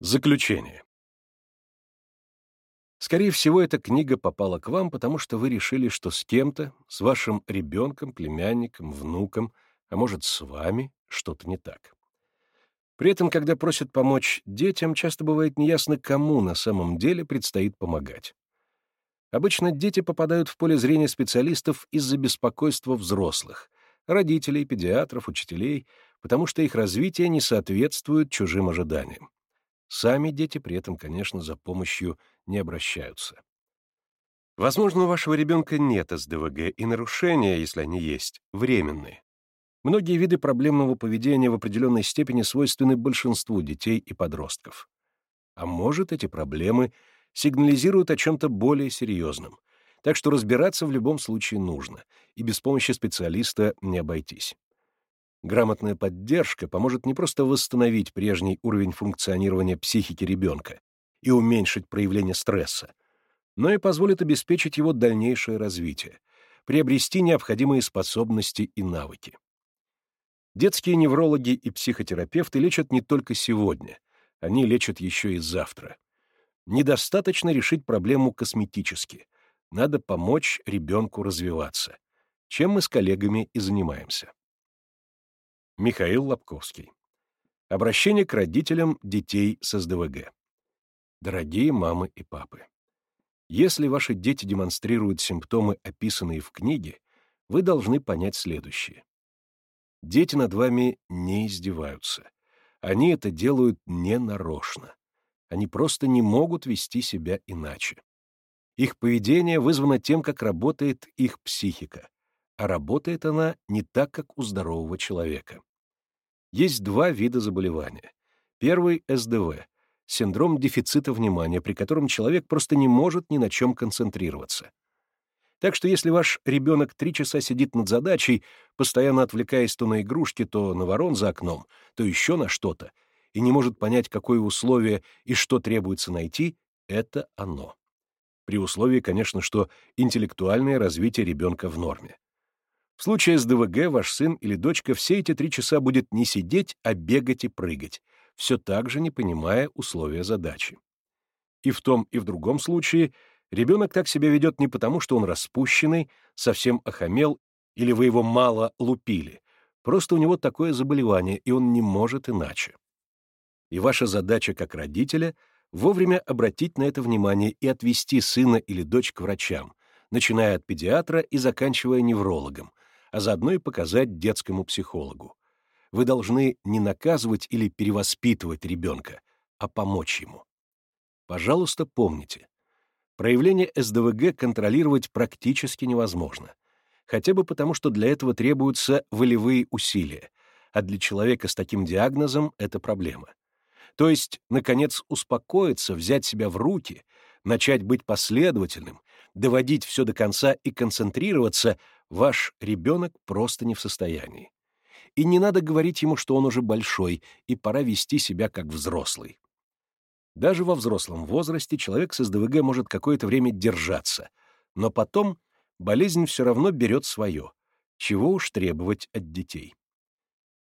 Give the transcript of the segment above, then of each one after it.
Заключение. Скорее всего, эта книга попала к вам, потому что вы решили, что с кем-то, с вашим ребенком, племянником, внуком, а может, с вами, что-то не так. При этом, когда просят помочь детям, часто бывает неясно, кому на самом деле предстоит помогать. Обычно дети попадают в поле зрения специалистов из-за беспокойства взрослых, родителей, педиатров, учителей, потому что их развитие не соответствует чужим ожиданиям. Сами дети при этом, конечно, за помощью не обращаются. Возможно, у вашего ребенка нет СДВГ, и нарушения, если они есть, временные. Многие виды проблемного поведения в определенной степени свойственны большинству детей и подростков. А может, эти проблемы сигнализируют о чем-то более серьезном, так что разбираться в любом случае нужно, и без помощи специалиста не обойтись. Грамотная поддержка поможет не просто восстановить прежний уровень функционирования психики ребенка и уменьшить проявление стресса, но и позволит обеспечить его дальнейшее развитие, приобрести необходимые способности и навыки. Детские неврологи и психотерапевты лечат не только сегодня, они лечат еще и завтра. Недостаточно решить проблему косметически. Надо помочь ребенку развиваться, чем мы с коллегами и занимаемся. Михаил Лобковский. Обращение к родителям детей с СДВГ. Дорогие мамы и папы, если ваши дети демонстрируют симптомы, описанные в книге, вы должны понять следующее. Дети над вами не издеваются. Они это делают ненарочно. Они просто не могут вести себя иначе. Их поведение вызвано тем, как работает их психика, а работает она не так, как у здорового человека. Есть два вида заболевания. Первый — СДВ — синдром дефицита внимания, при котором человек просто не может ни на чем концентрироваться. Так что если ваш ребенок три часа сидит над задачей, постоянно отвлекаясь то на игрушки, то на ворон за окном, то еще на что-то, и не может понять, какое условие и что требуется найти, это оно. При условии, конечно, что интеллектуальное развитие ребенка в норме. В случае с ДВГ ваш сын или дочка все эти три часа будет не сидеть, а бегать и прыгать, все так же не понимая условия задачи. И в том, и в другом случае ребенок так себя ведет не потому, что он распущенный, совсем охамел или вы его мало лупили, просто у него такое заболевание, и он не может иначе. И ваша задача как родителя — вовремя обратить на это внимание и отвести сына или дочь к врачам, начиная от педиатра и заканчивая неврологом, а заодно и показать детскому психологу. Вы должны не наказывать или перевоспитывать ребенка, а помочь ему. Пожалуйста, помните, проявление СДВГ контролировать практически невозможно, хотя бы потому, что для этого требуются волевые усилия, а для человека с таким диагнозом это проблема. То есть, наконец, успокоиться, взять себя в руки, начать быть последовательным, доводить все до конца и концентрироваться ваш ребенок просто не в состоянии. И не надо говорить ему, что он уже большой, и пора вести себя как взрослый. Даже во взрослом возрасте человек с СДВГ может какое-то время держаться, но потом болезнь все равно берет свое. Чего уж требовать от детей.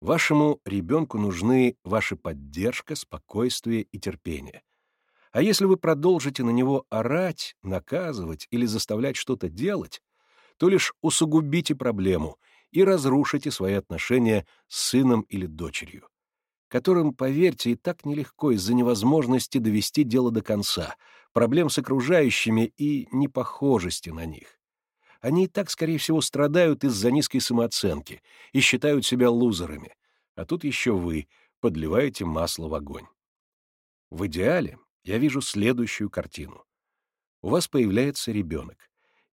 Вашему ребенку нужны ваша поддержка, спокойствие и терпение. А если вы продолжите на него орать, наказывать или заставлять что-то делать, то лишь усугубите проблему и разрушите свои отношения с сыном или дочерью, которым, поверьте, и так нелегко из-за невозможности довести дело до конца, проблем с окружающими и непохожести на них. Они и так, скорее всего, страдают из-за низкой самооценки и считают себя лузерами, а тут еще вы подливаете масло в огонь. В идеале я вижу следующую картину. У вас появляется ребенок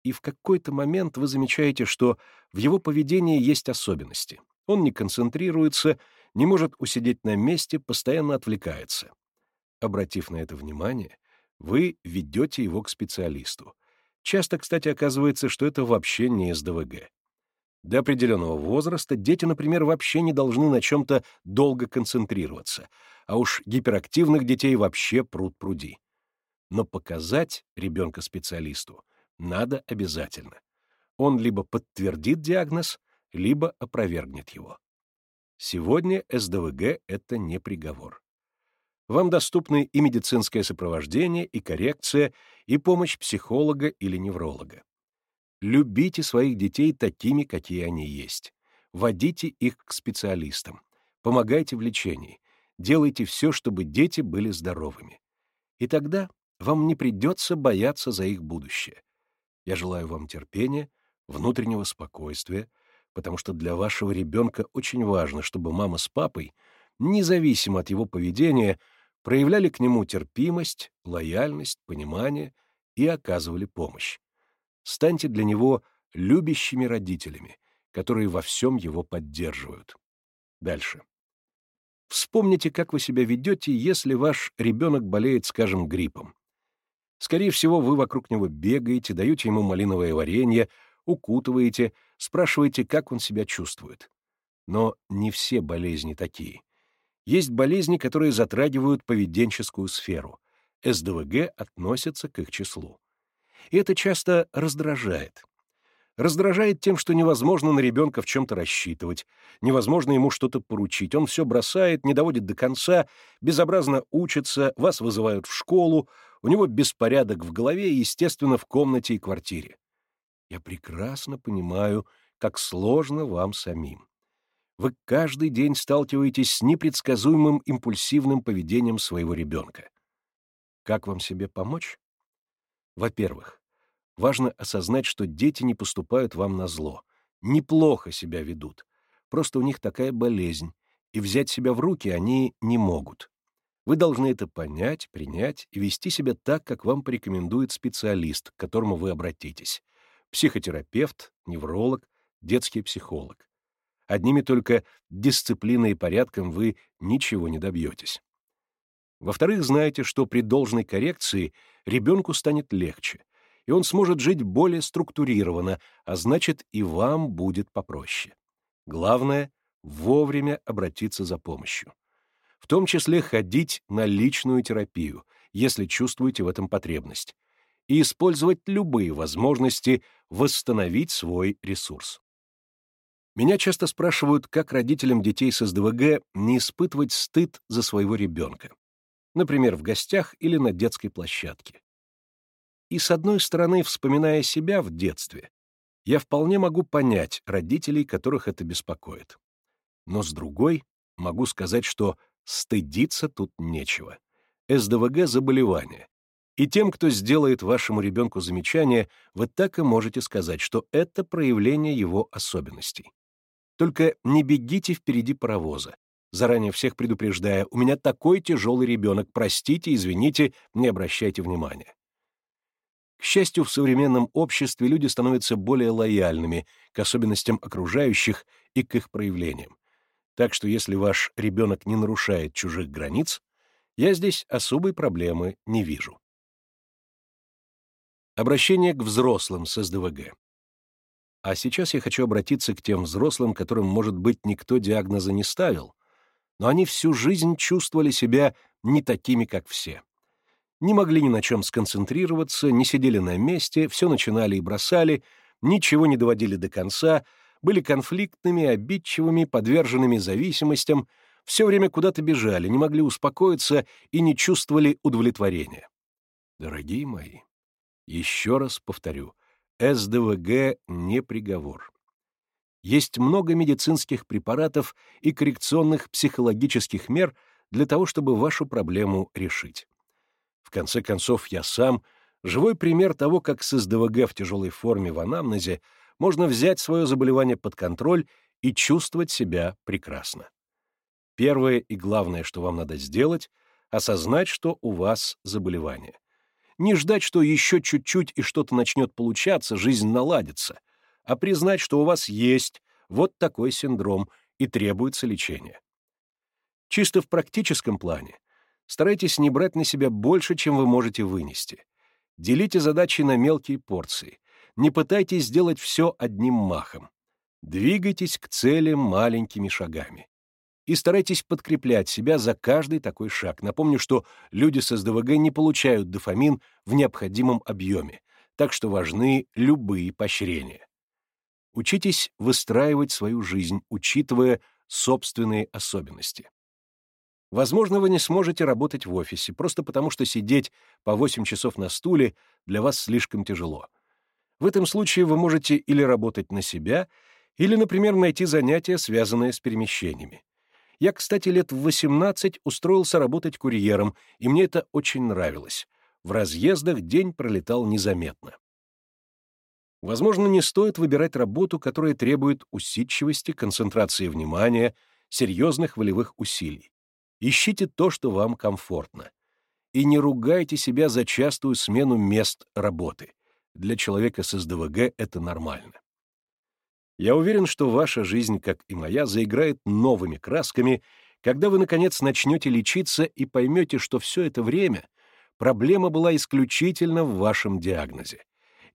и в какой-то момент вы замечаете, что в его поведении есть особенности. Он не концентрируется, не может усидеть на месте, постоянно отвлекается. Обратив на это внимание, вы ведете его к специалисту. Часто, кстати, оказывается, что это вообще не СДВГ. До определенного возраста дети, например, вообще не должны на чем-то долго концентрироваться, а уж гиперактивных детей вообще пруд пруди. Но показать ребенка специалисту надо обязательно. Он либо подтвердит диагноз, либо опровергнет его. Сегодня СДВГ — это не приговор. Вам доступны и медицинское сопровождение, и коррекция, и помощь психолога или невролога. Любите своих детей такими, какие они есть. Водите их к специалистам. Помогайте в лечении. Делайте все, чтобы дети были здоровыми. И тогда вам не придется бояться за их будущее. Я желаю вам терпения, внутреннего спокойствия, потому что для вашего ребенка очень важно, чтобы мама с папой, независимо от его поведения, проявляли к нему терпимость, лояльность, понимание и оказывали помощь. Станьте для него любящими родителями, которые во всем его поддерживают. Дальше. Вспомните, как вы себя ведете, если ваш ребенок болеет, скажем, гриппом. Скорее всего, вы вокруг него бегаете, даете ему малиновое варенье, укутываете, спрашиваете, как он себя чувствует. Но не все болезни такие. Есть болезни, которые затрагивают поведенческую сферу. СДВГ относится к их числу. И это часто раздражает. Раздражает тем, что невозможно на ребенка в чем-то рассчитывать, невозможно ему что-то поручить. Он все бросает, не доводит до конца, безобразно учится, вас вызывают в школу, у него беспорядок в голове и, естественно, в комнате и квартире. Я прекрасно понимаю, как сложно вам самим. Вы каждый день сталкиваетесь с непредсказуемым импульсивным поведением своего ребенка. Как вам себе помочь? Во-первых, важно осознать, что дети не поступают вам на зло, неплохо себя ведут. Просто у них такая болезнь, и взять себя в руки они не могут. Вы должны это понять, принять и вести себя так, как вам порекомендует специалист, к которому вы обратитесь. Психотерапевт, невролог, детский психолог. Одними только дисциплиной и порядком вы ничего не добьетесь. Во-вторых, знаете, что при должной коррекции ребенку станет легче, и он сможет жить более структурированно, а значит, и вам будет попроще. Главное — вовремя обратиться за помощью в том числе ходить на личную терапию, если чувствуете в этом потребность, и использовать любые возможности восстановить свой ресурс. Меня часто спрашивают, как родителям детей с СДВГ не испытывать стыд за своего ребенка, например, в гостях или на детской площадке. И с одной стороны, вспоминая себя в детстве, я вполне могу понять родителей, которых это беспокоит. Но с другой, могу сказать, что Стыдиться тут нечего. СДВГ — заболевание. И тем, кто сделает вашему ребенку замечание, вы так и можете сказать, что это проявление его особенностей. Только не бегите впереди паровоза, заранее всех предупреждая, у меня такой тяжелый ребенок, простите, извините, не обращайте внимания. К счастью, в современном обществе люди становятся более лояльными к особенностям окружающих и к их проявлениям. Так что если ваш ребенок не нарушает чужих границ, я здесь особой проблемы не вижу. Обращение к взрослым с СДВГ. А сейчас я хочу обратиться к тем взрослым, которым, может быть, никто диагноза не ставил, но они всю жизнь чувствовали себя не такими, как все. Не могли ни на чем сконцентрироваться, не сидели на месте, все начинали и бросали, ничего не доводили до конца — были конфликтными, обидчивыми, подверженными зависимостям, все время куда-то бежали, не могли успокоиться и не чувствовали удовлетворения. Дорогие мои, еще раз повторю, СДВГ не приговор. Есть много медицинских препаратов и коррекционных психологических мер для того, чтобы вашу проблему решить. В конце концов, я сам — живой пример того, как с СДВГ в тяжелой форме в анамнезе можно взять свое заболевание под контроль и чувствовать себя прекрасно. Первое и главное, что вам надо сделать — осознать, что у вас заболевание. Не ждать, что еще чуть-чуть и что-то начнет получаться, жизнь наладится, а признать, что у вас есть вот такой синдром и требуется лечение. Чисто в практическом плане старайтесь не брать на себя больше, чем вы можете вынести. Делите задачи на мелкие порции не пытайтесь сделать все одним махом. Двигайтесь к цели маленькими шагами. И старайтесь подкреплять себя за каждый такой шаг. Напомню, что люди с СДВГ не получают дофамин в необходимом объеме, так что важны любые поощрения. Учитесь выстраивать свою жизнь, учитывая собственные особенности. Возможно, вы не сможете работать в офисе, просто потому что сидеть по 8 часов на стуле для вас слишком тяжело. В этом случае вы можете или работать на себя, или, например, найти занятия, связанные с перемещениями. Я, кстати, лет в 18 устроился работать курьером, и мне это очень нравилось. В разъездах день пролетал незаметно. Возможно, не стоит выбирать работу, которая требует усидчивости, концентрации внимания, серьезных волевых усилий. Ищите то, что вам комфортно. И не ругайте себя за частую смену мест работы. Для человека с СДВГ это нормально. Я уверен, что ваша жизнь, как и моя, заиграет новыми красками, когда вы, наконец, начнете лечиться и поймете, что все это время проблема была исключительно в вашем диагнозе,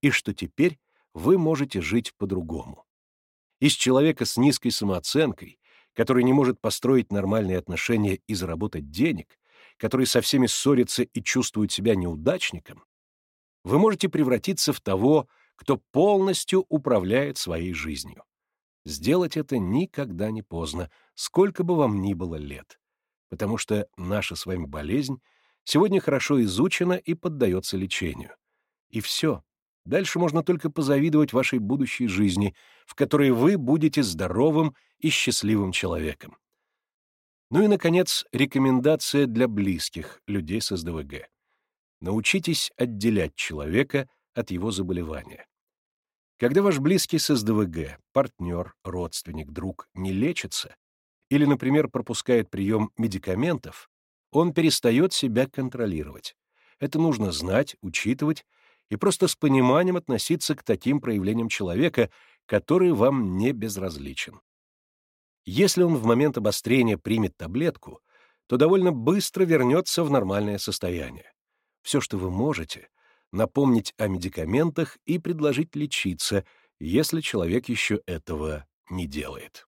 и что теперь вы можете жить по-другому. Из человека с низкой самооценкой, который не может построить нормальные отношения и заработать денег, который со всеми ссорится и чувствует себя неудачником, вы можете превратиться в того, кто полностью управляет своей жизнью. Сделать это никогда не поздно, сколько бы вам ни было лет, потому что наша с вами болезнь сегодня хорошо изучена и поддается лечению. И все. Дальше можно только позавидовать вашей будущей жизни, в которой вы будете здоровым и счастливым человеком. Ну и, наконец, рекомендация для близких людей с СДВГ. Научитесь отделять человека от его заболевания. Когда ваш близкий с СДВГ, партнер, родственник, друг не лечится или, например, пропускает прием медикаментов, он перестает себя контролировать. Это нужно знать, учитывать и просто с пониманием относиться к таким проявлениям человека, который вам не безразличен. Если он в момент обострения примет таблетку, то довольно быстро вернется в нормальное состояние. Все, что вы можете, напомнить о медикаментах и предложить лечиться, если человек еще этого не делает.